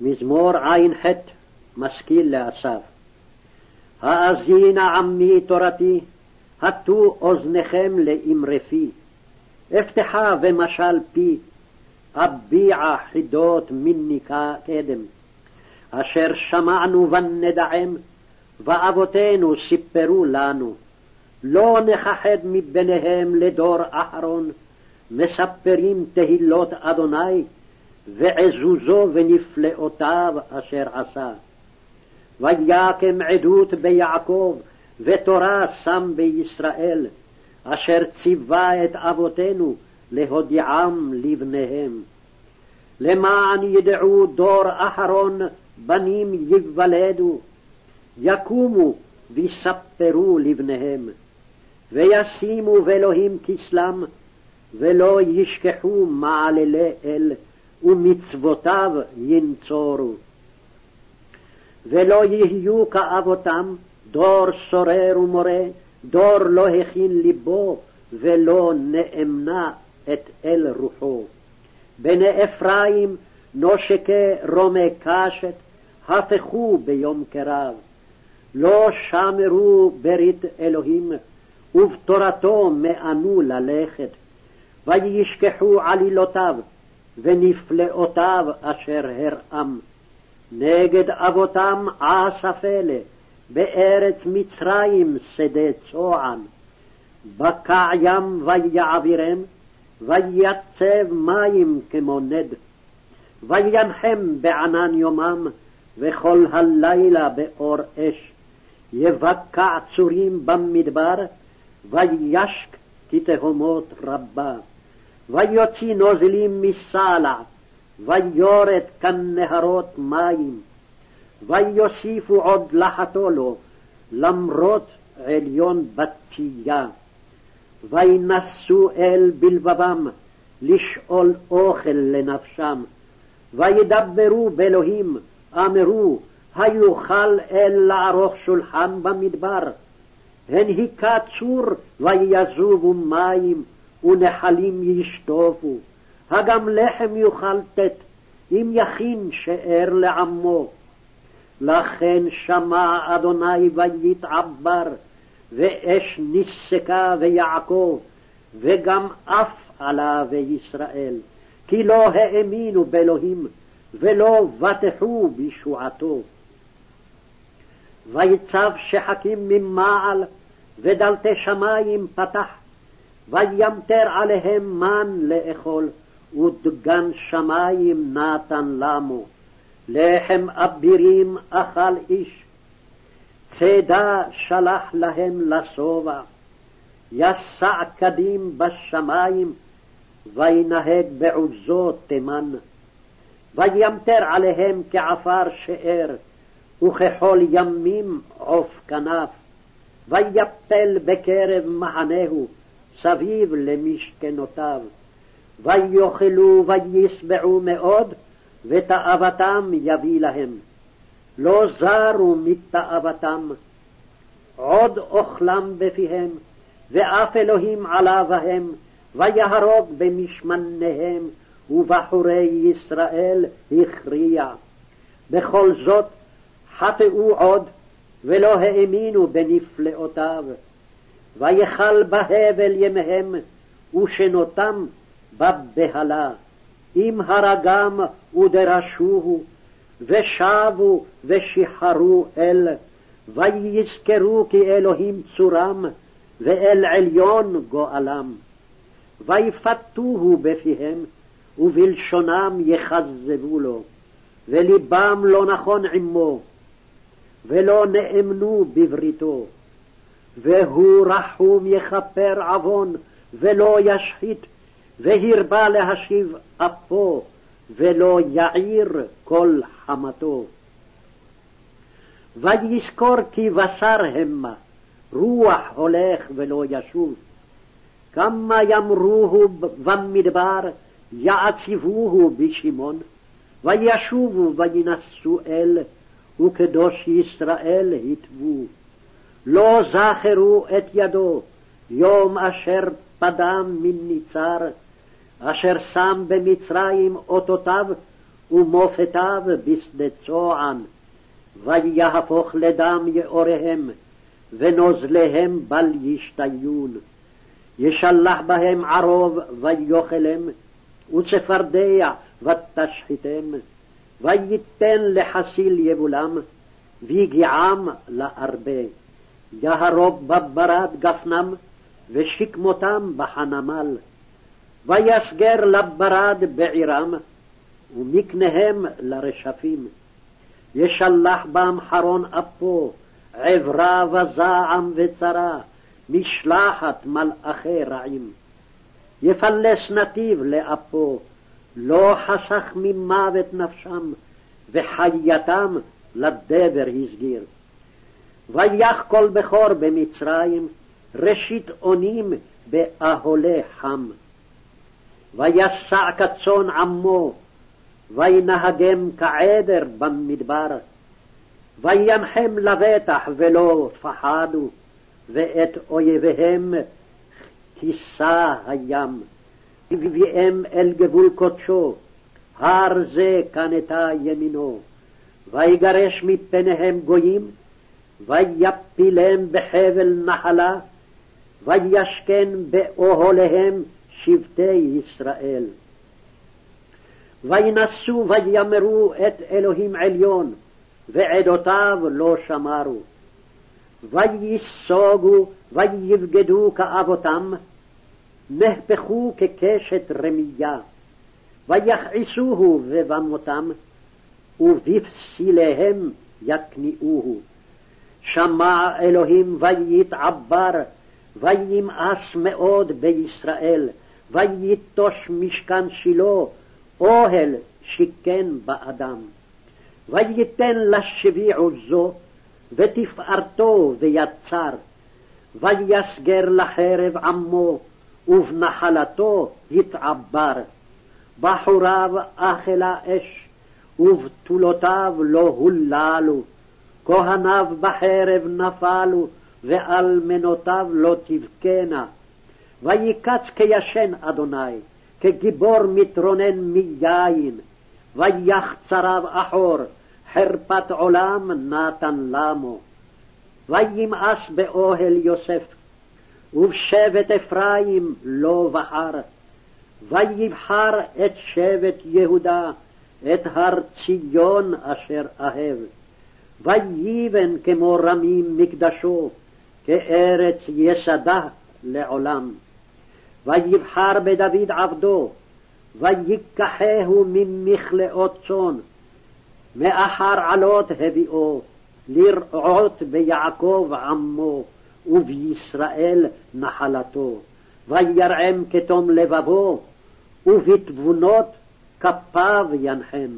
מזמור ע"ח, משכיל לאסף. האזינה עמי תורתי, הטו אוזניכם לאמרי פי. אפתחה ומשל פי, אביעה חידות מיני קדם. אשר שמענו ונדעם, ואבותינו סיפרו לנו. לא נכחד מביניהם לדור אחרון, מספרים תהילות אדוני, ועזוזו ונפלאותיו אשר עשה. ויקם עדות ביעקב, ותורה שם בישראל, אשר ציווה את אבותינו להודיעם לבניהם. למען ידעו דור אחרון בנים ייוולדו, יקומו ויספרו לבניהם, וישימו באלוהים כסלם, ולא ישכחו מעללי אל, ומצוותיו ינצורו. ולא יהיו כאבותם, דור סורר ומורה, דור לא הכין ליבו, ולא נאמנה את אל רוחו. בני אפרים נושקי רומי קשת, הפכו ביום קרב. לא שמרו ברית אלוהים, ובתורתו מאנו ללכת. וישכחו עלילותיו, ונפלאותיו אשר הרעם. נגד אבותם עשה פלא, בארץ מצרים שדה צוען. בקע ים ויעבירם, ויצב מים כמו נד. וינחם בענן יומם, וכל הלילה באור אש. יבקע צורים במדבר, וישק כתהומות רבה. ויוציא נוזלים מסלע, ויורד כנהרות מים. ויוסיפו עוד לחתו לו, למרות עליון בצייה. וינשאו אל בלבבם, לשאול אוכל לנפשם. וידברו באלוהים, אמרו, היוכל אל לערוך שולחן במדבר. הן היכה צור ויזובו מים, ונחלים ישטופו. הגם לחם יוכל תת, אם יכין שאר לעמו. לכן שמע אדוני ויתעבר, ואש נסקה ויעקב, וגם אף עלה וישראל, כי לא האמינו באלוהים, ולא בטחו בישועתו. ויצב שחקים ממעל, ודלתי שמים פתח, וימטר עליהם מן לאכול, ודגן שמים נתן למו. לחם אבירים אכל איש, צידה שלח להם לשובע, יסע קדים בשמים, וינהג בעוזו תימן. וימטר עליהם כעפר שאר, וככל ימים עוף כנף. ויפל בקרב מחנהו, סביב למשכנותיו. ויאכלו וישבעו מאוד, ותאוותם יביא להם. לא זרו מתאוותם. עוד אוכלם בפיהם, ואף אלוהים עלה בהם, ויהרוג במשמניהם, ובחורי ישראל הכריע. בכל זאת חטאו עוד, ולא האמינו בנפלאותיו. ויכל בהבל ימיהם, ושנותם בבהלה. אם הרגם ודרשוהו, ושבו ושיחרו אל, ויזכרו כי אלוהים צורם, ואל עליון גואלם. ויפתוהו בפיהם, ובלשונם יכזבו לו, ולבם לא נכון עמו, ולא נאמנו בבריתו. והוא רחום יכפר עוון, ולא ישחית, והרבה להשיב אפו, ולא יעיר כל חמתו. ויזכור כי בשר המה, רוח הולך ולא ישוב. כמה ימרוהו במדבר, יעציבוהו בשמעון, וישובו וינשאו אל, וקדוש ישראל התבו. לא זכרו את ידו, יום אשר פדם מניצר, אשר שם במצרים אותותיו, ומופתיו בשדה צוען, ויהפוך לדם יאוריהם, ונוזליהם בל ישתיון. ישלח בהם ערוב ויאכלם, וצפרדע ותשחיתם, וייתן לחסיל יבולם, ויגיעם לארבה. יהרוג בברד גפנם, ושכמותם בחנמל. ויסגר לברד בעירם, ומקניהם לרשפים. ישלח בם חרון אפו, עברה וזעם וצרה, משלחת מלאכי רעים. יפלס נתיב לאפו, לא חסך ממוות נפשם, וחייתם לדבר הסגיר. ויח כל בכור במצרים, ראשית אונים באהולי חם. ויסע כצאן עמו, וינהגם כעדר במדבר. וינחם לבטח ולא פחדו, ואת אויביהם כיסה הים. הביאם אל גבול קודשו, הר זה קנתה ימינו. ויגרש מפניהם גויים, ויפילם בחבל נחלה, וישכן באוהליהם שבטי ישראל. וינשאו וימרו את אלוהים עליון, ועדותיו לא שמרו. וייסוגו ויבגדו כאבותם, מהפכו כקשת רמייה. ויכעסוהו בבמותם, ובפסיליהם יכניעוהו. שמע אלוהים ויתעבר, וימאס מאוד בישראל, ויטוש משכן שילה, אוהל שיכן באדם. וייתן לשביע עוזו, ותפארתו ויצר. ויסגר לחרב עמו, ובנחלתו יתעבר. בחוריו אכלה אש, ובתולותיו לא הוללו. כהניו בחרב נפלו, ואלמנותיו לא תבכנה. ויקץ כישן אדוני, כגיבור מתרונן מיין, ויח צריו אחור, חרפת עולם נתן למו. וימאס באוהל יוסף, ובשבט אפרים לא בחר. ויבחר את שבט יהודה, את הר ציון אשר אהב. ויבן כמו רמים מקדשו, כארץ יסדה לעולם. ויבחר בדוד עבדו, ויקחהו ממכלאות צאן. מאחר עלות הביאו, לרעות ביעקב עמו, ובישראל נחלתו. וירעם כתום לבבו, ובתבונות כפיו ינחם.